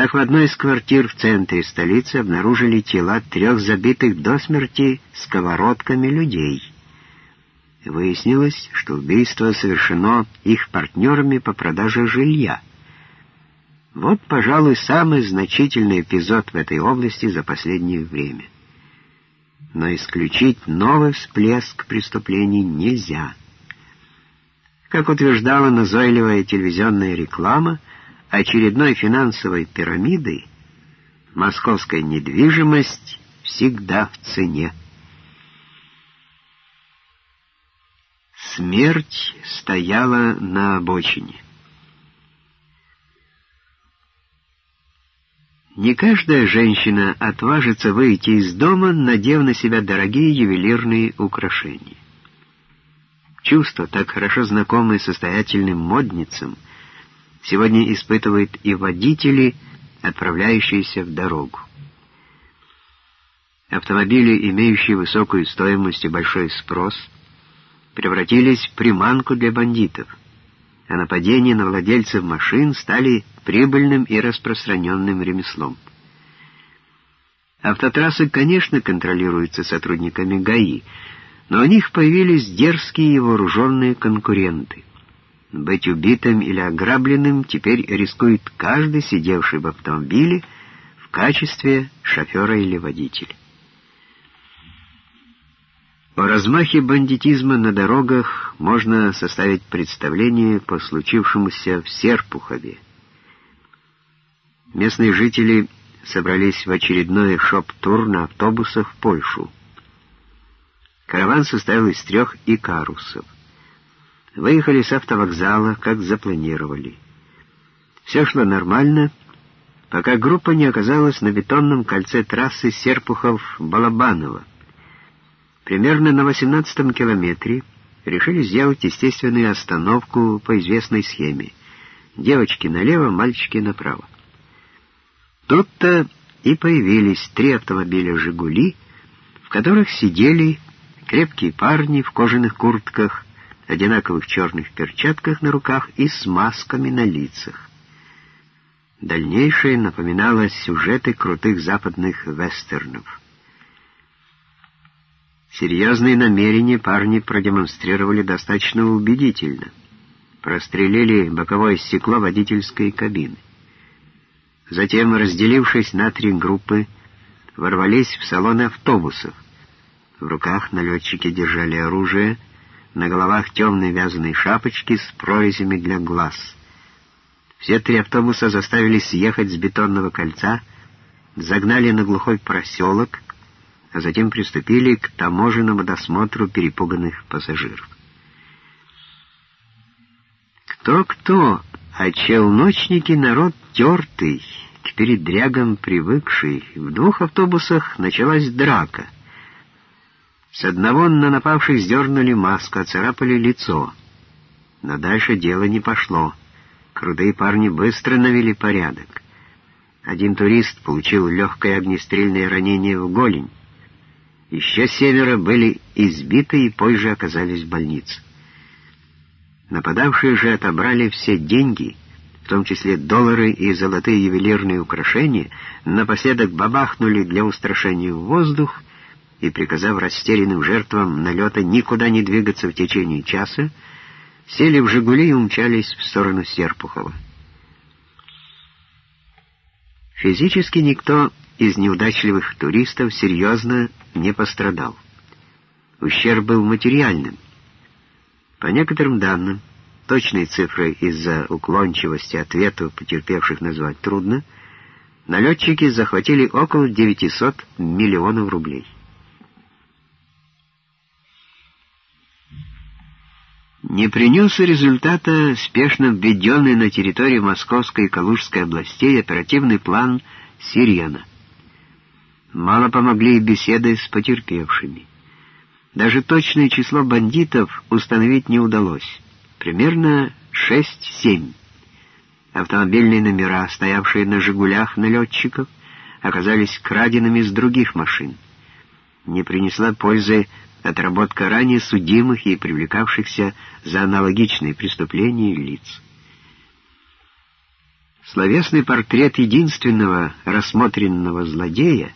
Так в одной из квартир в центре столицы обнаружили тела трех забитых до смерти сковородками людей. Выяснилось, что убийство совершено их партнерами по продаже жилья. Вот, пожалуй, самый значительный эпизод в этой области за последнее время. Но исключить новый всплеск преступлений нельзя. Как утверждала назойливая телевизионная реклама, очередной финансовой пирамидой московская недвижимость всегда в цене. Смерть стояла на обочине. Не каждая женщина отважится выйти из дома, надев на себя дорогие ювелирные украшения. Чувство, так хорошо знакомое состоятельным модницам, сегодня испытывают и водители, отправляющиеся в дорогу. Автомобили, имеющие высокую стоимость и большой спрос, превратились в приманку для бандитов, а нападения на владельцев машин стали прибыльным и распространенным ремеслом. Автотрассы, конечно, контролируются сотрудниками ГАИ, но у них появились дерзкие и вооруженные конкуренты. Быть убитым или ограбленным теперь рискует каждый, сидевший в автомобиле в качестве шофера или водителя. О размахе бандитизма на дорогах можно составить представление по случившемуся в Серпухове. Местные жители собрались в очередной шоп-тур на автобусах в Польшу. Караван состоял из трех икарусов. Выехали с автовокзала, как запланировали. Все шло нормально, пока группа не оказалась на бетонном кольце трассы Серпухов-Балабаново. Примерно на 18 километре решили сделать естественную остановку по известной схеме. Девочки налево, мальчики направо. Тут-то и появились три автомобиля «Жигули», в которых сидели крепкие парни в кожаных куртках, одинаковых черных перчатках на руках и с масками на лицах. Дальнейшее напоминало сюжеты крутых западных вестернов. Серьезные намерения парни продемонстрировали достаточно убедительно. Прострелили боковое стекло водительской кабины. Затем, разделившись на три группы, ворвались в салоны автобусов. В руках налетчики держали оружие, на головах темные вязаные шапочки с прорезями для глаз. Все три автобуса заставили съехать с бетонного кольца, загнали на глухой проселок, а затем приступили к таможенному досмотру перепуганных пассажиров. Кто-кто, а челночники народ тертый, к передрягам привыкший. В двух автобусах началась драка — с одного на напавших сдернули маску, оцарапали лицо. Но дальше дело не пошло. Крутые парни быстро навели порядок. Один турист получил легкое огнестрельное ранение в голень. Еще семеро были избиты и позже оказались в больнице. Нападавшие же отобрали все деньги, в том числе доллары и золотые ювелирные украшения, напоследок бабахнули для устрашения в воздух и, приказав растерянным жертвам налета никуда не двигаться в течение часа, сели в «Жигули» и умчались в сторону Серпухова. Физически никто из неудачливых туристов серьезно не пострадал. Ущерб был материальным. По некоторым данным, точные цифры из-за уклончивости ответу потерпевших назвать трудно, налетчики захватили около 900 миллионов рублей. Не принес результата спешно введенный на территории Московской и Калужской областей оперативный план «Сирена». Мало помогли и беседы с потерпевшими. Даже точное число бандитов установить не удалось. Примерно 6-7. Автомобильные номера, стоявшие на «Жигулях» налетчиков, оказались краденными с других машин. Не принесла пользы отработка ранее судимых и привлекавшихся за аналогичные преступления лиц. Словесный портрет единственного рассмотренного злодея